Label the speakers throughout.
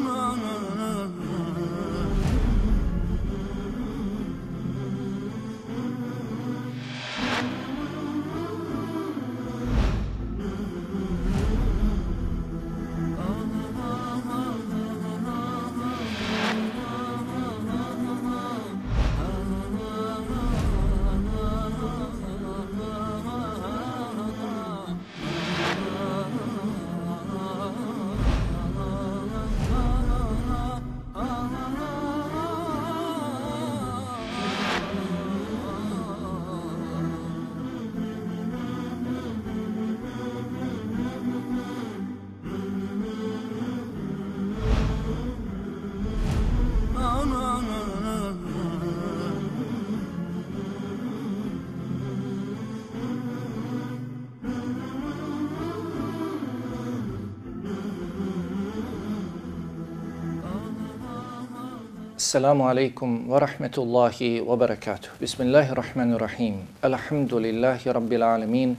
Speaker 1: aman aman Assalamu alaikum wa rahmetullahi wa barakatuh. Bismillahirrahmanirrahim. Alhamdulillahi rabbil alamin.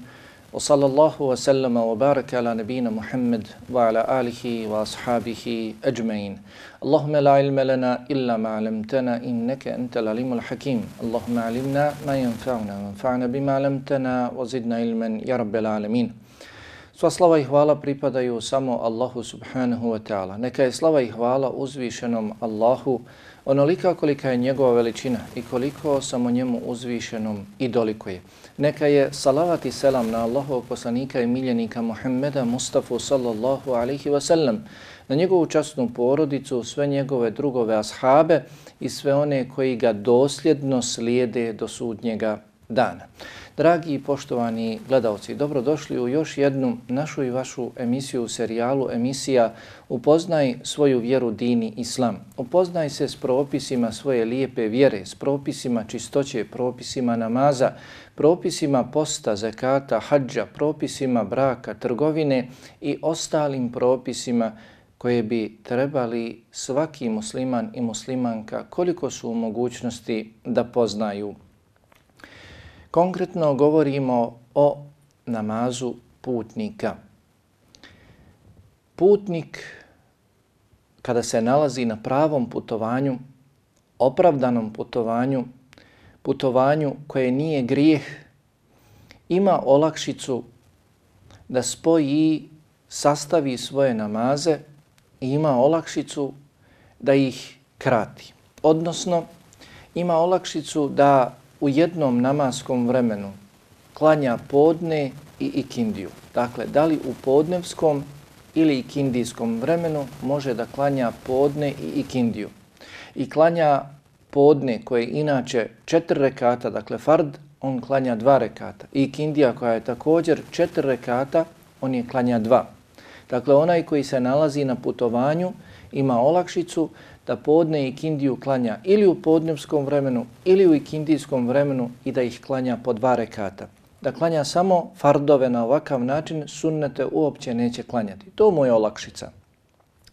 Speaker 1: Wa sallallahu wa sallama wa baraka ala nabina Muhammad wa ala alihi wa ashabihi ajmain. Allahumma la ilma lana illa ma alamtana innaka antal alimul hakim. Allahumma alimna ma yanfa'una wa anfa'na bima alamtana wa zidna ilman ya rabbil alamin. Sva slava i hvala pripadaju samo Allahu subhanahu wa ta'ala. Neka je slava i hvala uzvišenom Allahu onolika kolika je njegova veličina i koliko samo njemu uzvišenom i dolikuje. Neka je salavat i selam na Allahovog poslanika i miljenika Muhammeda Mustafa sallallahu alaihi wa sallam, na njegovu častnu porodicu, sve njegove drugove ashabe i sve one koji ga dosljedno slijede do sudnjega dana. Dragi i poštovani gledalci, dobrodošli u još jednu našu i vašu emisiju, u serijalu emisija Upoznaj svoju vjeru dini islam. Upoznaj se s propisima svoje lijepe vjere, s propisima čistoće, propisima namaza, propisima posta, zakata, hađa, propisima braka, trgovine i ostalim propisima koje bi trebali svaki musliman i muslimanka koliko su u mogućnosti da poznaju Konkretno govorimo o namazu putnika. Putnik kada se nalazi na pravom putovanju, opravdanom putovanju, putovanju koje nije grijeh, ima olakšicu da spoji, sastavi svoje namaze i ima olakšicu da ih krati. Odnosno, ima olakšicu da u jednom namaskom vremenu klanja podne i ikindiju. Dakle, da li u podnevskom ili ikindijskom vremenu može da klanja podne i ikindiju. I klanja podne koje inače četiri rekata, dakle fard, on klanja dva rekata. I ikindija koja je također četiri rekata, on je klanja dva. Dakle, onaj koji se nalazi na putovanju ima olakšicu da podne i kindiju klanja ili u podnevskom vremenu ili u ikindijskom vremenu i da ih klanja po dva rekata. Da klanja samo fardove na ovakav način, sunnete uopće neće klanjati. To mu je olakšica.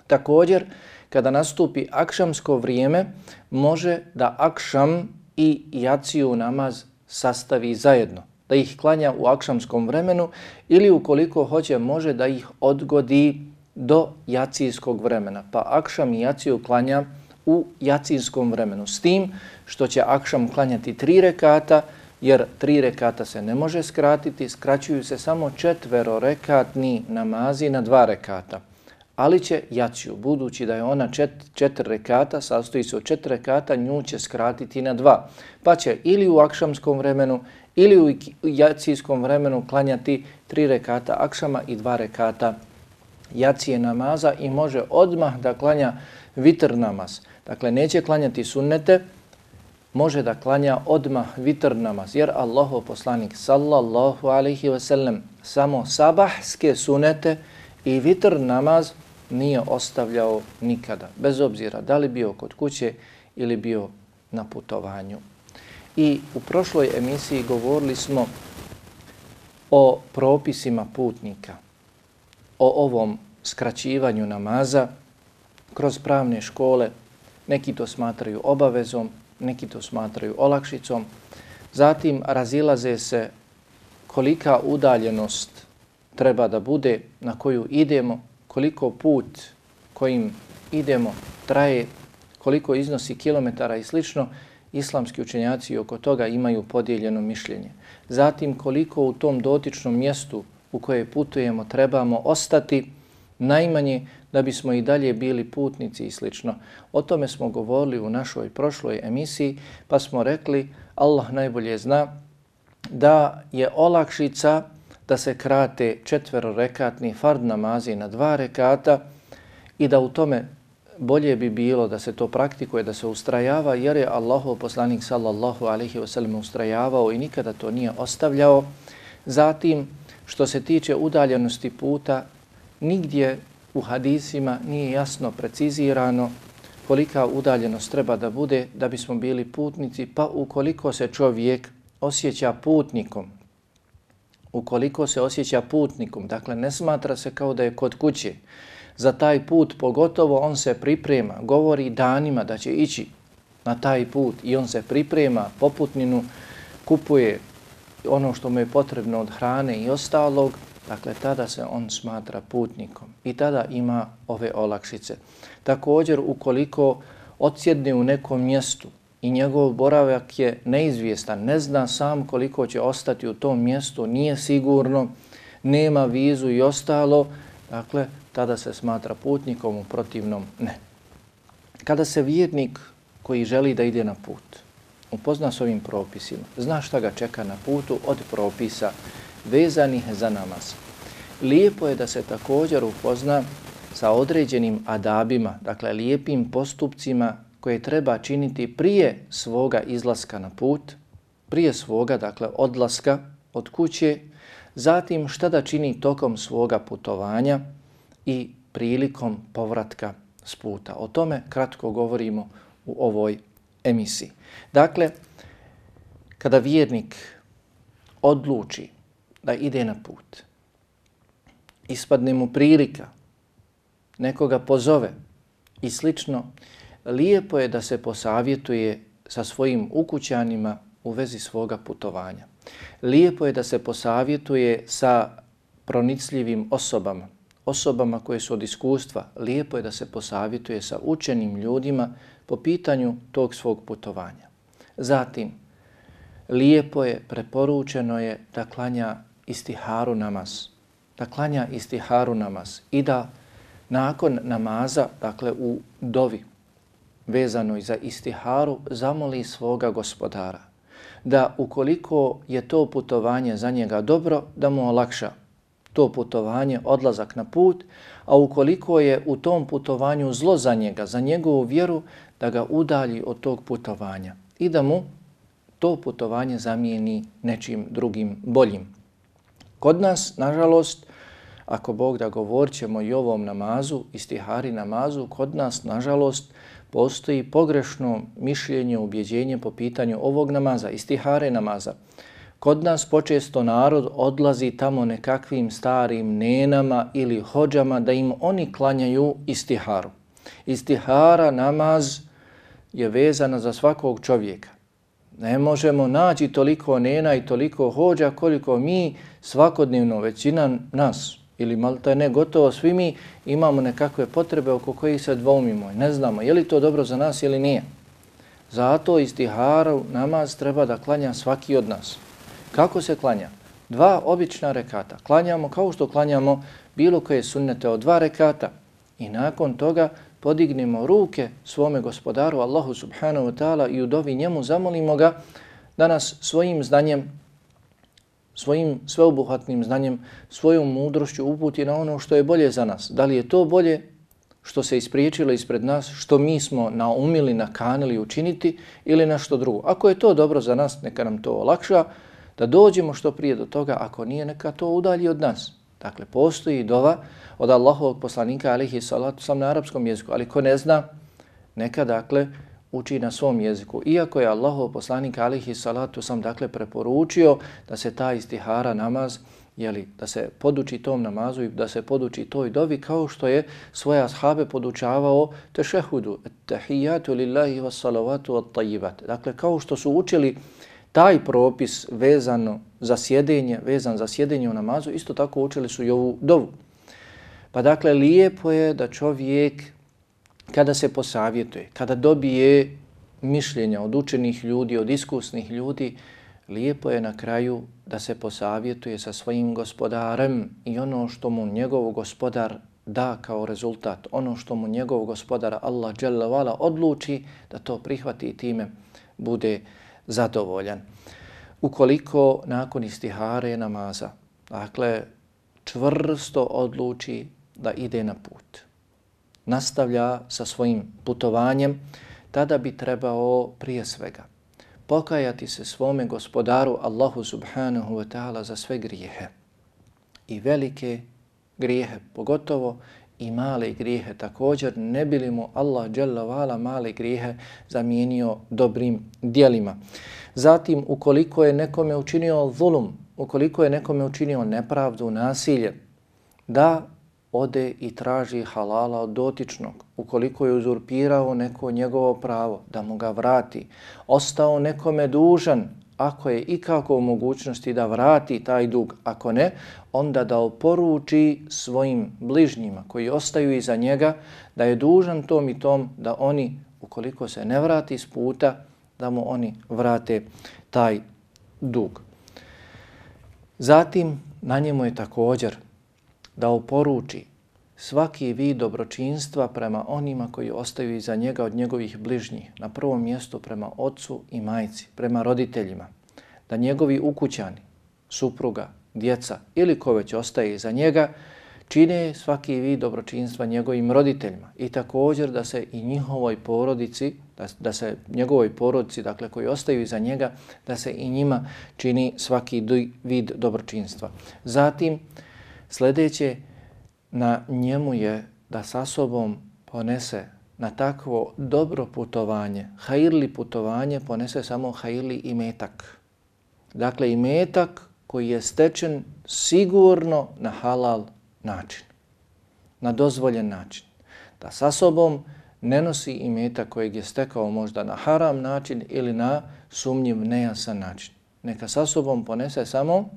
Speaker 1: Također, kada nastupi akšamsko vrijeme, može da akšam i jaciju namaz sastavi zajedno. Da ih klanja u akšamskom vremenu ili ukoliko hoće, može da ih odgodi do jacijskog vremena. Pa akšam i jaciju klanja u jacijskom vremenu. S tim što će akšam klanjati tri rekata, jer tri rekata se ne može skratiti, skraćuju se samo četvero rekatni namazi na dva rekata. Ali će jaciju, budući da je ona čet, četiri rekata, sastoji se od četiri rekata, nju će skratiti na dva. Pa će ili u akšamskom vremenu ili u jacijskom vremenu klanjati tri rekata akšama i dva rekata jacije namaza i može odmah da klanja vitr namaz. Dakle, neće klanjati sunnete, može da klanja odmah vitr namaz. Jer Allahov poslanik sallallahu alaihi ve sellem samo sabahske sunete i vitr namaz nije ostavljao nikada. Bez obzira da li bio kod kuće ili bio na putovanju. I u prošloj emisiji govorili smo o propisima putnika o ovom skraćivanju namaza kroz pravne škole. Neki to smatraju obavezom, neki to smatraju olakšicom. Zatim razilaze se kolika udaljenost treba da bude na koju idemo, koliko put kojim idemo, traje, koliko iznosi kilometara i slično, islamski učenjaci oko toga imaju podijeljeno mišljenje. Zatim koliko u tom dotičnom mjestu u koje putujemo trebamo ostati, najmanje da bismo i dalje bili putnici i slično. O tome smo govorili u našoj prošloj emisiji, pa smo rekli, Allah najbolje zna, da je olakšica da se krate četverorekatni fard namazi na dva rekata i da u tome bolje bi bilo da se to praktikuje, da se ustrajava, jer je Allahov poslanik sallallahu alaihi wasallam ustrajavao i nikada to nije ostavljao. Zatim, što se tiče udaljenosti puta, nigdje u hadisima nije jasno precizirano kolika udaljenost treba da bude da bismo bili putnici, pa ukoliko se čovjek osjeća putnikom, ukoliko se osjeća putnikom, dakle ne smatra se kao da je kod kuće, za taj put pogotovo on se priprema, govori danima da će ići na taj put i on se priprema poputninu, kupuje ono što mu je potrebno od hrane i ostalog, dakle tada se on smatra putnikom i tada ima ove olakšice. Također ukoliko odsjedne u nekom mjestu i njegov boravak je neizvjestan, ne zna sam koliko će ostati u tom mjestu, nije sigurno, nema vizu i ostalo, dakle tada se smatra putnikom, u protivnom ne. Kada se vjernik koji želi da ide na put, upozna s ovim propisima, zna šta ga čeka na putu od propisa vezanih za namaz. Lijepo je da se također upozna sa određenim adabima, dakle lijepim postupcima koje treba činiti prije svoga izlaska na put, prije svoga, dakle, odlaska od kuće, zatim šta da čini tokom svoga putovanja i prilikom povratka s puta. O tome kratko govorimo u ovoj emisiji. Dakle, kada vjernik odluči da ide na put, ispadne mu prilika, nekoga pozove i slično, lijepo je da se posavjetuje sa svojim ukućanima u vezi svoga putovanja. Lijepo je da se posavjetuje sa pronicljivim osobama, osobama koje su od iskustva. Lijepo je da se posavjetuje sa učenim ljudima po pitanju tog svog putovanja. Zatim, lijepo je, preporučeno je da klanja istiharu namaz. Da klanja istiharu namaz i da nakon namaza, dakle u dovi, vezano za istiharu, zamoli svoga gospodara da ukoliko je to putovanje za njega dobro, da mu olakša to putovanje, odlazak na put, a ukoliko je u tom putovanju zlo za njega, za njegovu vjeru, da ga udalji od tog putovanja i da mu to putovanje zamijeni nečim drugim boljim. Kod nas, nažalost, ako Bog da govorit ćemo i ovom namazu, istihari namazu, kod nas, nažalost, postoji pogrešno mišljenje, ubjeđenje po pitanju ovog namaza, istihare namaza. Kod nas počesto narod odlazi tamo nekakvim starim nenama ili hođama da im oni klanjaju istiharu. Istihara, namaz je vezana za svakog čovjeka. Ne možemo naći toliko nena i toliko hođa koliko mi svakodnevno, većina nas, ili malta ne gotovo svi mi imamo nekakve potrebe oko kojih se dvoumimo. Ne znamo je li to dobro za nas ili nije. Zato istiharu namaz treba da klanja svaki od nas. Kako se klanja? Dva obična rekata. Klanjamo kao što klanjamo bilo koje sunnete od dva rekata i nakon toga podignemo ruke svome gospodaru Allahu subhanahu wa ta'ala i u dovi njemu zamolimo ga da nas svojim znanjem svojim sveobuhvatnim znanjem, svojom mudrošću uputi na ono što je bolje za nas. Da li je to bolje što se ispriječilo ispred nas, što mi smo naumili, nakanili učiniti ili nešto drugo. Ako je to dobro za nas, neka nam to olakša, da dođemo što prije do toga, ako nije, neka to udalji od nas. Dakle, postoji dova od Allahovog poslanika, alihi salatu sam na arapskom jeziku, ali ko ne zna, neka, dakle, uči na svom jeziku. Iako je Allahov poslanik alihi salatu sam dakle preporučio da se ta istihara namaz jeli, da se poduči tom namazu i da se poduči toj dovi kao što je svoje ashabe podučavao tešehudu, tahijatu lillahi wa salavatu wa tajibat. Dakle, kao što su učili taj propis vezano za sjedenje, vezan za sjedenje u namazu, isto tako učili su i ovu dovu. Pa dakle, lijepo je da čovjek kada se posavjetuje, kada dobije mišljenja od učenih ljudi, od iskusnih ljudi, lijepo je na kraju da se posavjetuje sa svojim gospodarem i ono što mu njegov gospodar da kao rezultat, ono što mu njegov gospodar Allah dželle odluči da to prihvati i time bude zadovoljan. Ukoliko nakon istihare namaza, dakle, čvrsto odluči da ide na put, nastavlja sa svojim putovanjem, tada bi trebao prije svega pokajati se svome gospodaru Allahu subhanahu wa ta'ala za sve grijehe i velike grijehe pogotovo i male grijehe također ne bili mu Allah dželavala male grijehe zamijenio dobrim djelima. Zatim ukoliko je nekome učinio zulum, ukoliko je nekome učinio nepravdu, nasilje, da ode i traži halala od dotičnog. Ukoliko je uzurpirao neko njegovo pravo, da mu ga vrati. Ostao nekome dužan, ako je ikako u mogućnosti da vrati taj dug, ako ne, onda da oporuči svojim bližnjima koji ostaju iza njega da je dužan tom i tom da oni, ukoliko se ne vrati s puta, da mu oni vrate taj dug. Zatim, na njemu je također da oporuči svaki vid dobročinstva prema onima koji ostaju iza njega od njegovih bližnjih, na prvom mjestu prema ocu i majci, prema roditeljima, da njegovi ukućani, supruga, djeca ili ko već ostaje iza njega, čine svaki vid dobročinstva njegovim roditeljima i također da se i njihovoj porodici, da, da se njegovoj porodici, dakle koji ostaju iza njega, da se i njima čini svaki vid dobročinstva. Zatim, sljedeće, na njemu je da sa sobom ponese na takvo dobro putovanje, hajirli putovanje, ponese samo hajirli i metak. Dakle, i metak koji je stečen sigurno na halal način, na dozvoljen način. Da sa sobom ne nosi i metak kojeg je stekao možda na haram način ili na sumnjiv, nejasan način. Neka sa sobom ponese samo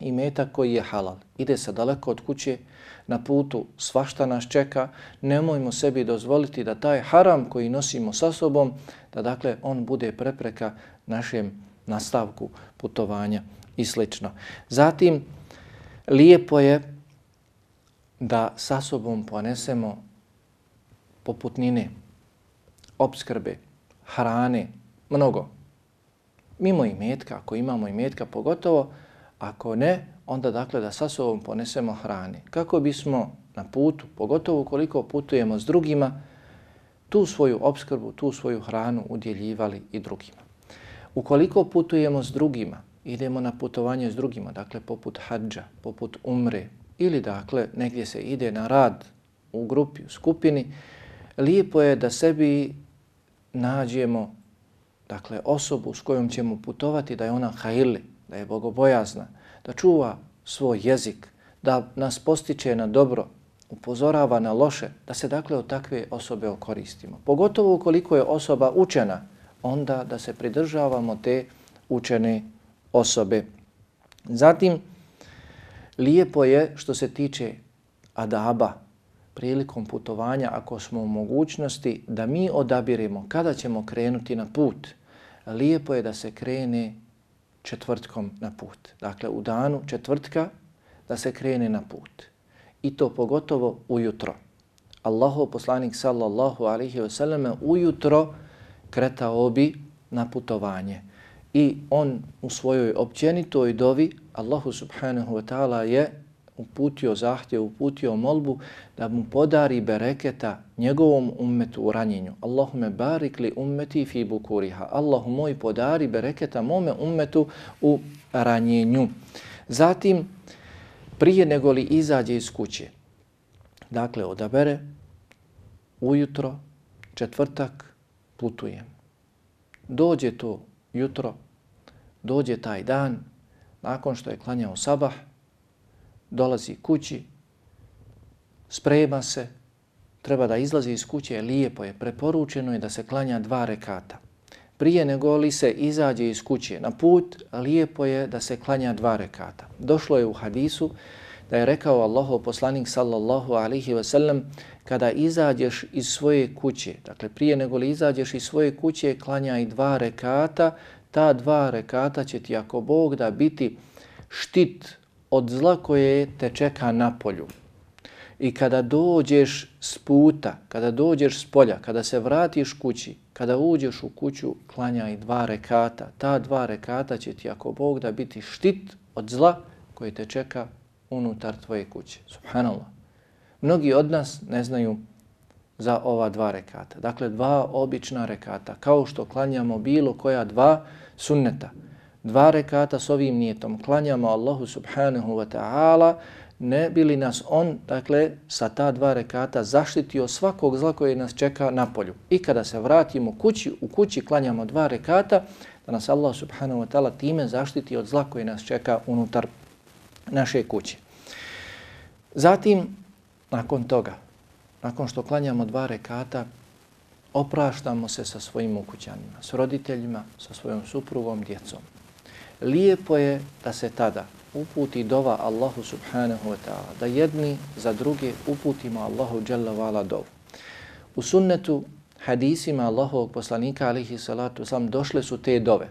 Speaker 1: i metak koji je halal. Ide se daleko od kuće, na putu svašta nas čeka, nemojmo sebi dozvoliti da taj haram koji nosimo sa sobom, da dakle on bude prepreka našem nastavku putovanja i sl. Zatim, lijepo je da sa sobom ponesemo poputnine, obskrbe, hrane, mnogo. Mimo imetka, metka, ako imamo imetka metka, pogotovo, ako ne, onda dakle da sa sobom ponesemo hrane. Kako bismo na putu, pogotovo koliko putujemo s drugima, tu svoju obskrbu, tu svoju hranu udjeljivali i drugima. Ukoliko putujemo s drugima, idemo na putovanje s drugima, dakle poput hađa, poput umre, ili dakle negdje se ide na rad u grupi, u skupini, lijepo je da sebi nađemo dakle osobu s kojom ćemo putovati da je ona hajli, da je bogobojazna, da čuva svoj jezik, da nas postiče na dobro, upozorava na loše, da se dakle od takve osobe okoristimo. Pogotovo ukoliko je osoba učena, onda da se pridržavamo te učene osobe. Zatim, lijepo je što se tiče adaba prilikom putovanja, ako smo u mogućnosti da mi odabiremo kada ćemo krenuti na put. Lijepo je da se krene četvrtkom na put. Dakle, u danu četvrtka da se krene na put. I to pogotovo ujutro. Allahov poslanik sallallahu alaihi wa sallam ujutro kretao bi na putovanje. I on u svojoj općenitoj dovi Allahu subhanahu wa ta'ala je uputio zahtjev, uputio molbu da mu podari bereketa njegovom ummetu u ranjenju. Allahume barik li ummeti fi bukuriha. Allahu moj podari bereketa mome ummetu u ranjenju. Zatim, prije nego li izađe iz kuće, dakle, odabere, ujutro, četvrtak, putujem. Dođe to jutro, dođe taj dan, nakon što je klanjao sabah, dolazi kući, sprema se, treba da izlazi iz kuće, lijepo je, preporučeno je da se klanja dva rekata. Prije nego li se izađe iz kuće na put, lijepo je da se klanja dva rekata. Došlo je u hadisu da je rekao Allahov poslanik sallallahu alihi ve sellem kada izađeš iz svoje kuće, dakle prije nego li izađeš iz svoje kuće, klanjaj dva rekata, ta dva rekata će ti ako Bog da biti štit od zla koje te čeka na polju. I kada dođeš s puta, kada dođeš s polja, kada se vratiš kući, kada uđeš u kuću, klanjaj dva rekata. Ta dva rekata će ti ako Bog da biti štit od zla koje te čeka unutar tvoje kuće. Subhanallah. Mnogi od nas ne znaju za ova dva rekata. Dakle, dva obična rekata. Kao što klanjamo bilo koja dva sunneta. Dva rekata s ovim nijetom. Klanjamo Allahu subhanahu wa ta'ala ne bili nas on, dakle, sa ta dva rekata zaštitio svakog zla koje nas čeka na polju. I kada se vratimo kući, u kući klanjamo dva rekata, da nas Allah subhanahu wa ta'ala time zaštiti od zla koje nas čeka unutar naše kuće. Zatim, nakon toga, nakon što klanjamo dva rekata, opraštamo se sa svojim ukućanima, s roditeljima, sa svojom suprugom, djecom. Lijepo je da se tada uputi dova Allahu subhanahu wa ta'ala, da jedni za druge uputimo Allahu jalla vala dovu. U sunnetu hadisima Allahovog poslanika alihi salatu sam došle su te dove.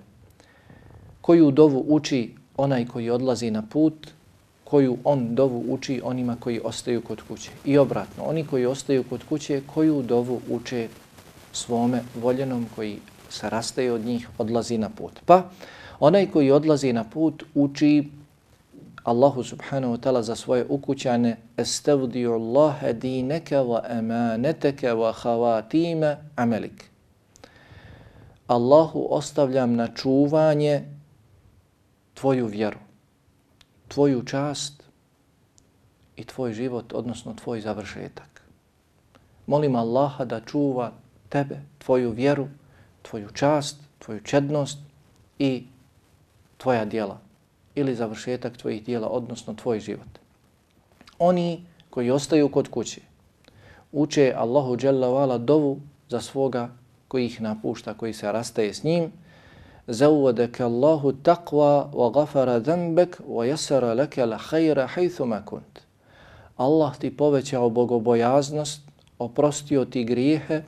Speaker 1: Koju dovu uči onaj koji odlazi na put, koju on dovu uči onima koji ostaju kod kuće. I obratno, oni koji ostaju kod kuće, koju dovu uče svome voljenom koji se rastaje od njih, odlazi na put. Pa, onaj koji odlazi na put uči Allahu subhanahu wa ta'ala za svoje ukućane Estavdiu Allahe dineke wa emaneteke wa havatime amelik. Allahu ostavljam na čuvanje tvoju vjeru, tvoju čast i tvoj život, odnosno tvoj završetak. Molim Allaha da čuva tebe, tvoju vjeru, tvoju čast, tvoju čednost i tvoja dijela ili završetak tvojih dijela, odnosno tvoj život. Oni koji ostaju kod kuće uče Allahu Jalla vala dovu za svoga koji ih napušta, koji se rastaje s njim. Zawwadaka Allahu taqwa wa ghafara dhanbak wa yassara laka al-khayra haythu ma kunt. Allah ti povećao bogobojaznost, oprostio ti grijehe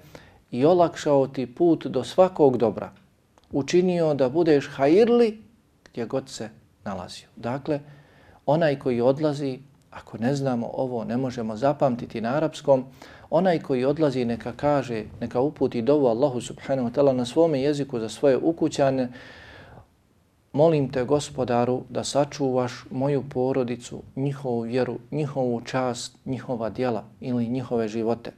Speaker 1: i olakšao ti put do svakog dobra. Učinio da budeš hajirli gdje god se nalazio. Dakle, onaj koji odlazi, ako ne znamo ovo, ne možemo zapamtiti na arapskom, onaj koji odlazi neka kaže, neka uputi dovu Allahu subhanahu wa ta'ala na svome jeziku za svoje ukućane, molim te gospodaru da sačuvaš moju porodicu, njihovu vjeru, njihovu čast, njihova djela ili njihove živote.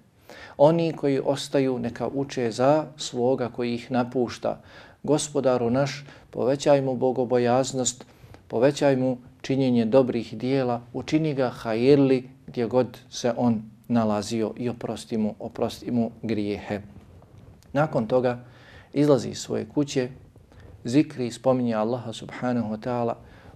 Speaker 1: Oni koji ostaju neka uče za svoga koji ih napušta. Gospodaru naš, povećaj mu bogobojaznost, povećaj mu činjenje dobrih dijela, učini ga hajirli gdje god se on nalazio i oprosti mu, oprosti mu grijehe. Nakon toga izlazi iz svoje kuće, zikri i spominje Allaha subhanahu wa ta'ala,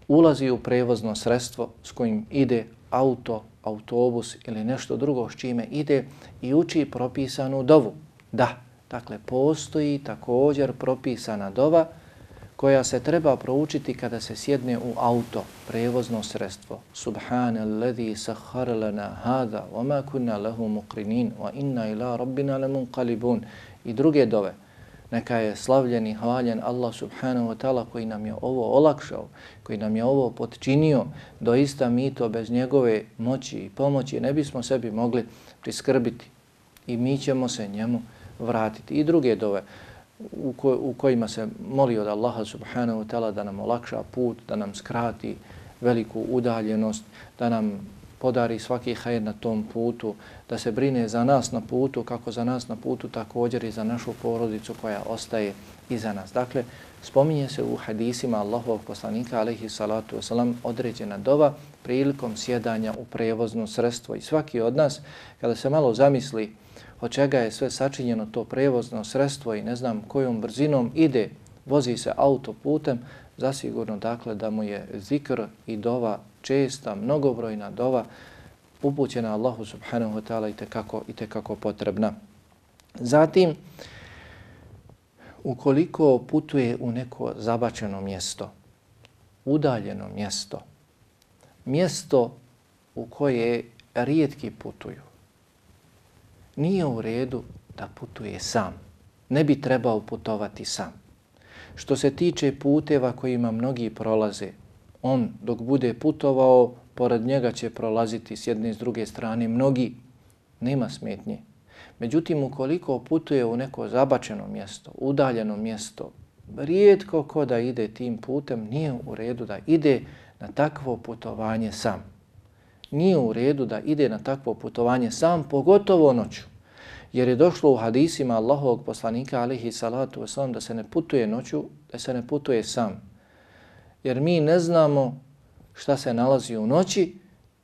Speaker 1: ulazi u prevozno sredstvo s kojim ide auto, autobus ili nešto drugo s čime ide i uči propisanu dovu. Da, dakle, postoji također propisana dova koja se treba proučiti kada se sjedne u auto, prevozno sredstvo. Subhane alladhi sahhar lana hada wa ma kunna lahu muqrinin wa inna ila rabbina lamunqalibun. I druge dove. Neka je slavljen i hvaljen Allah subhanahu wa ta'ala koji nam je ovo olakšao, koji nam je ovo potčinio. Doista mi to bez njegove moći i pomoći ne bismo sebi mogli priskrbiti. I mi ćemo se njemu vratiti. I druge dove u, ko, u kojima se moli od Allaha subhanahu wa ta'ala da nam olakša put, da nam skrati veliku udaljenost, da nam podari svaki hajr na tom putu, da se brine za nas na putu, kako za nas na putu, također i za našu porodicu koja ostaje iza nas. Dakle, spominje se u hadisima Allahovog poslanika, alaihi salatu wasalam, određena dova prilikom sjedanja u prevozno sredstvo. I svaki od nas, kada se malo zamisli od čega je sve sačinjeno to prevozno sredstvo i ne znam kojom brzinom ide, vozi se autoputem, zasigurno dakle da mu je zikr i dova česta, mnogobrojna dova upućena Allahu subhanahu wa ta'ala i tekako, i tekako potrebna. Zatim, ukoliko putuje u neko zabačeno mjesto, udaljeno mjesto, mjesto u koje rijetki putuju. Nije u redu da putuje sam. Ne bi trebao putovati sam. Što se tiče puteva kojima mnogi prolaze, on dok bude putovao, pored njega će prolaziti s jedne i s druge strane mnogi, nema smetnje. Međutim, ukoliko putuje u neko zabačeno mjesto, udaljeno mjesto, rijetko ko da ide tim putem, nije u redu da ide na takvo putovanje sam. Nije u redu da ide na takvo putovanje sam, pogotovo noću. Jer je došlo u hadisima Allahovog poslanika alihi salatu wasalam da se ne putuje noću, da se ne putuje sam. Jer mi ne znamo šta se nalazi u noći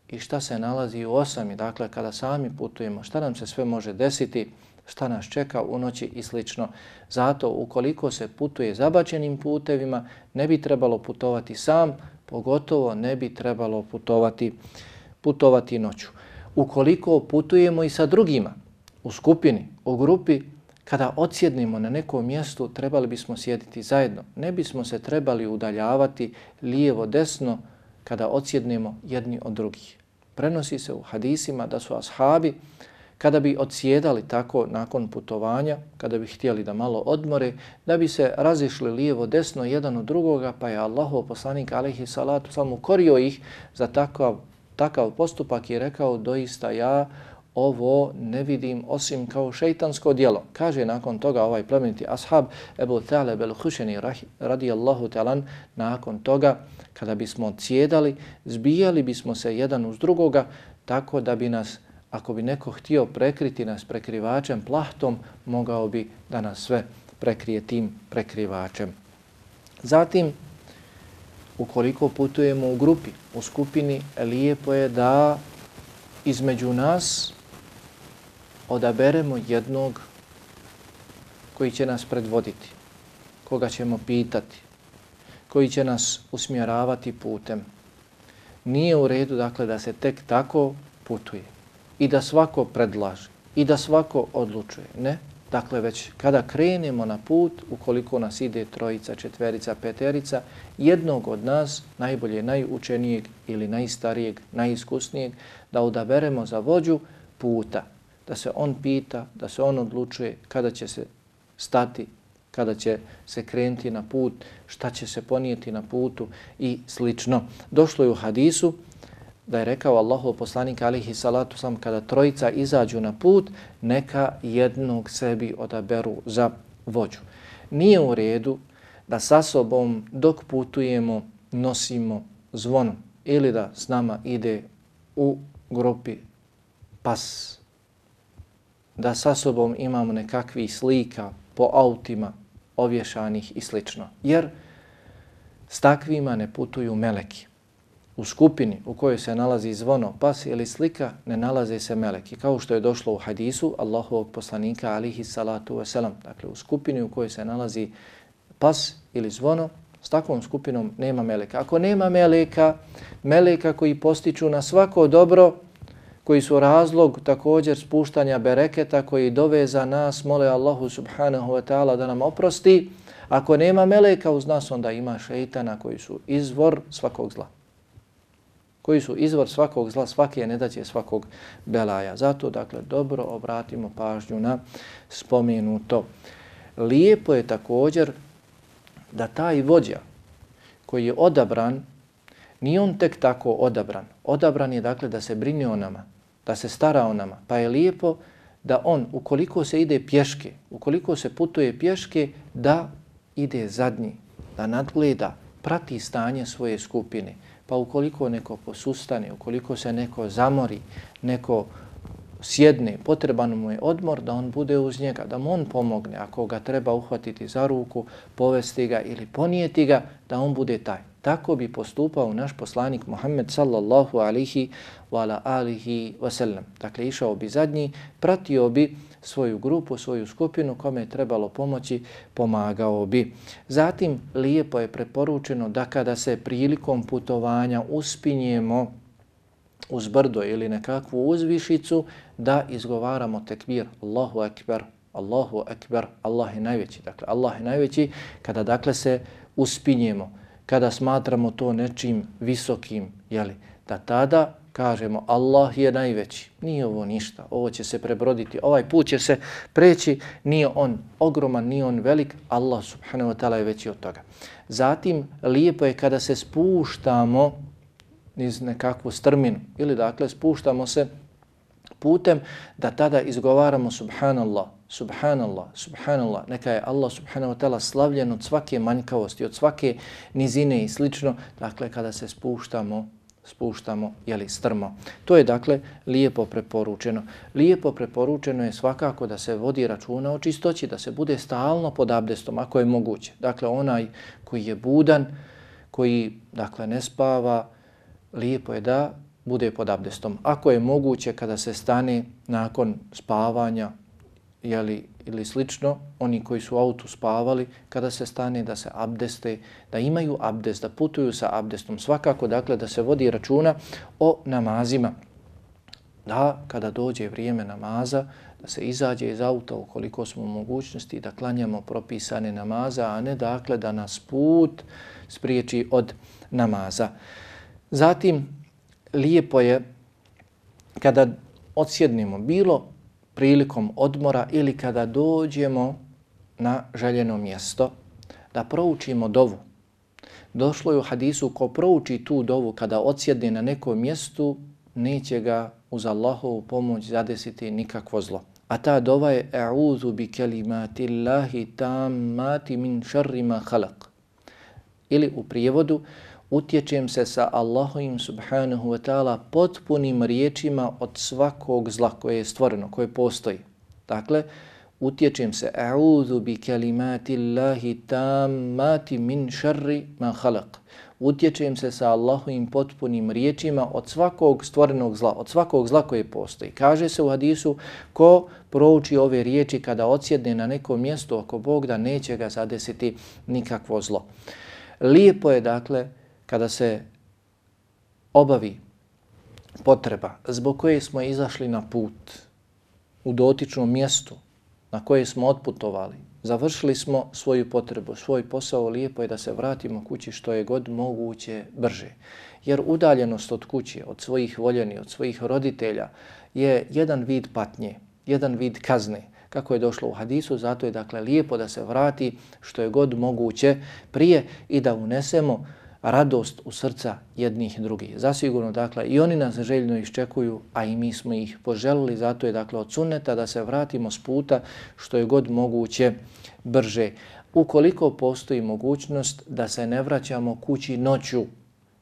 Speaker 1: i šta se nalazi u osami. Dakle, kada sami putujemo, šta nam se sve može desiti, šta nas čeka u noći i slično. Zato, ukoliko se putuje zabačenim putevima, ne bi trebalo putovati sam, pogotovo ne bi trebalo putovati, putovati noću. Ukoliko putujemo i sa drugima, u skupini, u grupi, kada odsjednimo na nekom mjestu, trebali bismo sjediti zajedno. Ne bismo se trebali udaljavati lijevo, desno, kada odsjednemo jedni od drugih. Prenosi se u hadisima da su ashabi, kada bi odsjedali tako nakon putovanja, kada bi htjeli da malo odmore, da bi se razišli lijevo, desno jedan od drugoga, pa je Allahov poslanik alaihi salatu sam korio ih za takav, takav postupak i rekao doista ja ovo ne vidim osim kao šeitansko dijelo. Kaže nakon toga ovaj plemeniti ashab Ebu Thaleb el-Hušeni radijallahu talan nakon toga kada bismo cjedali, zbijali bismo se jedan uz drugoga tako da bi nas, ako bi neko htio prekriti nas prekrivačem, plahtom, mogao bi da nas sve prekrije tim prekrivačem. Zatim, ukoliko putujemo u grupi, u skupini, lijepo je da između nas odaberemo jednog koji će nas predvoditi, koga ćemo pitati, koji će nas usmjeravati putem. Nije u redu dakle da se tek tako putuje i da svako predlaže i da svako odlučuje. Ne, dakle već kada krenemo na put, ukoliko nas ide trojica, četverica, peterica, jednog od nas, najbolje najučenijeg ili najstarijeg, najiskusnijeg, da odaberemo za vođu puta da se on pita, da se on odlučuje kada će se stati, kada će se krenuti na put, šta će se ponijeti na putu i slično. Došlo je u hadisu da je rekao Allahu poslanik alihi salatu sam kada trojica izađu na put, neka jednog sebi odaberu za vođu. Nije u redu da sa sobom dok putujemo nosimo zvonom ili da s nama ide u grupi pas da sa sobom imamo nekakvi slika po autima ovješanih i slično. Jer s takvima ne putuju meleki. U skupini u kojoj se nalazi zvono, pas ili slika, ne nalaze se meleki. Kao što je došlo u hadisu Allahovog poslanika alihi salatu wasalam. Dakle, u skupini u kojoj se nalazi pas ili zvono, s takvom skupinom nema meleka. Ako nema meleka, meleka koji postiču na svako dobro, koji su razlog također spuštanja bereketa koji dove za nas, mole Allahu subhanahu wa ta'ala da nam oprosti. Ako nema meleka uz nas, onda ima šeitana koji su izvor svakog zla. Koji su izvor svakog zla, svake nedaće svakog belaja. Zato, dakle, dobro obratimo pažnju na spomenuto. Lijepo je također da taj vođa koji je odabran, nije on tek tako odabran. Odabran je, dakle, da se brine o nama, da se stara o nama. Pa je lijepo da on, ukoliko se ide pješke, ukoliko se putuje pješke, da ide zadnji, da nadgleda, prati stanje svoje skupine. Pa ukoliko neko posustane, ukoliko se neko zamori, neko sjedne, potreban mu je odmor, da on bude uz njega, da mu on pomogne. Ako ga treba uhvatiti za ruku, povesti ga ili ponijeti ga, da on bude taj. Tako bi postupao naš poslanik Muhammed sallallahu alihi wa ala alihi wasallam. Dakle, išao bi zadnji, pratio bi svoju grupu, svoju skupinu, kome je trebalo pomoći, pomagao bi. Zatim, lijepo je preporučeno da kada se prilikom putovanja uspinjemo uz brdo ili nekakvu uzvišicu, da izgovaramo tekbir Allahu akbar, Allahu akbar, Allah je najveći. Dakle, Allah je najveći kada dakle se uspinjemo kada smatramo to nečim visokim, jeli, da tada kažemo Allah je najveći. Nije ovo ništa, ovo će se prebroditi, ovaj put će se preći, nije on ogroman, nije on velik, Allah subhanahu wa ta'ala je veći od toga. Zatim, lijepo je kada se spuštamo iz nekakvu strminu ili dakle spuštamo se putem da tada izgovaramo subhanallah, subhanallah, subhanallah, neka je Allah subhanahu wa ta'ala slavljen od svake manjkavosti, od svake nizine i slično, dakle kada se spuštamo spuštamo jeli, strmo. To je dakle lijepo preporučeno. Lijepo preporučeno je svakako da se vodi računa o čistoći, da se bude stalno pod abdestom ako je moguće. Dakle onaj koji je budan, koji dakle ne spava, lijepo je da bude pod abdestom. Ako je moguće kada se stane nakon spavanja jeli, ili slično, oni koji su u autu spavali, kada se stane da se abdeste, da imaju abdest, da putuju sa abdestom, svakako dakle da se vodi računa o namazima. Da, kada dođe vrijeme namaza, da se izađe iz auta ukoliko smo u mogućnosti da klanjamo propisane namaza, a ne dakle da nas put spriječi od namaza. Zatim, lijepo je kada odsjednimo bilo prilikom odmora ili kada dođemo na željeno mjesto, da proučimo dovu. Došlo je u hadisu ko prouči tu dovu kada odsjedne na nekom mjestu, neće ga uz Allahovu pomoć zadesiti nikakvo zlo. A ta dova je E'udhu bi kelimati Allahi tammati min šarrima halak. Ili u prijevodu, utječem se sa Allahovim subhanahu wa ta'ala potpunim riječima od svakog zla koje je stvoreno, koje postoji. Dakle, utječem se a'udhu bi kalimati Allahi tammati min šarri ma khalaq. Utječem se sa Allahovim potpunim riječima od svakog stvorenog zla, od svakog zla koje postoji. Kaže se u hadisu, ko prouči ove riječi kada odsjedne na neko mjesto ako Bog da neće ga zadesiti nikakvo zlo. Lijepo je, dakle, kada se obavi potreba zbog koje smo izašli na put u dotičnom mjestu na koje smo otputovali, završili smo svoju potrebu, svoj posao, lijepo je da se vratimo kući što je god moguće brže. Jer udaljenost od kuće, od svojih voljeni, od svojih roditelja je jedan vid patnje, jedan vid kazne kako je došlo u hadisu, zato je dakle lijepo da se vrati što je god moguće prije i da unesemo radost u srca jednih i drugih. Zasigurno, dakle, i oni nas željno iščekuju, a i mi smo ih poželili, zato je, dakle, od sunneta da se vratimo s puta što je god moguće brže. Ukoliko postoji mogućnost da se ne vraćamo kući noću,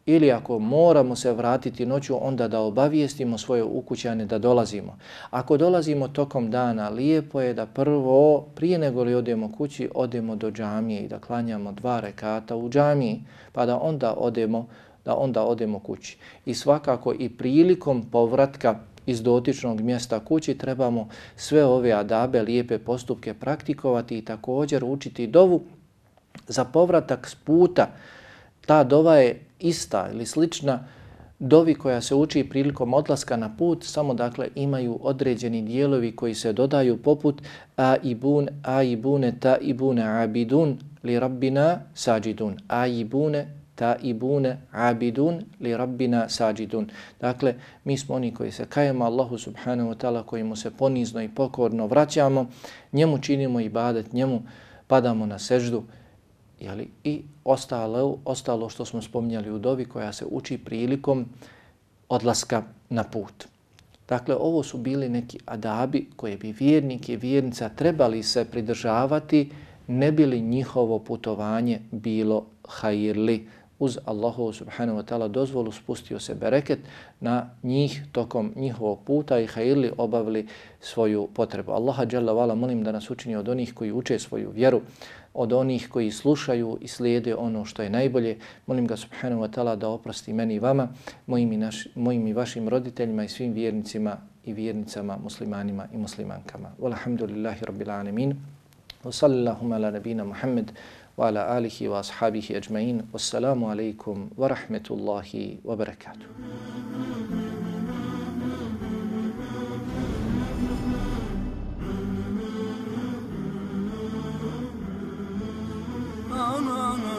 Speaker 1: ili ako moramo se vratiti noću, onda da obavijestimo svoje ukućane da dolazimo. Ako dolazimo tokom dana, lijepo je da prvo, prije nego li odemo kući, odemo do džamije i da klanjamo dva rekata u džamiji, pa da onda odemo da onda odemo kući. I svakako i prilikom povratka iz dotičnog mjesta kući trebamo sve ove adabe, lijepe postupke praktikovati i također učiti dovu za povratak s puta. Ta dova je ista ili slična dovi koja se uči prilikom odlaska na put, samo dakle imaju određeni dijelovi koji se dodaju poput a ibun, a ibune, ta ibune, abidun, li rabbina sađidun. A ibune, ta ibune, abidun, li rabbina sađidun. Dakle, mi smo oni koji se kajemo Allahu subhanahu wa ta'ala, koji mu se ponizno i pokorno vraćamo, njemu činimo ibadet, njemu padamo na seždu, jeli, i ostalo, ostalo što smo spominjali u dovi koja se uči prilikom odlaska na put. Dakle, ovo su bili neki adabi koje bi vjernik i vjernica trebali se pridržavati, ne bi li njihovo putovanje bilo hajirli. Uz Allahu subhanahu wa ta'ala dozvolu spustio se bereket na njih tokom njihovog puta i hajirli obavili svoju potrebu. Allaha dželle molim da nas učini od onih koji uče svoju vjeru, od onih koji slušaju i slijede ono što je najbolje. Molim ga subhanahu wa ta'ala da oprosti meni i vama, mojim i, naš, mojim i vašim roditeljima i svim vjernicima i vjernicama, muslimanima i muslimankama. Walhamdulillahi rabbil alamin. Wa sallallahu ala nabina Muhammed. وعلى آله وأصحابه أجمعين والسلام عليكم ورحمة الله وبركاته No, no, no.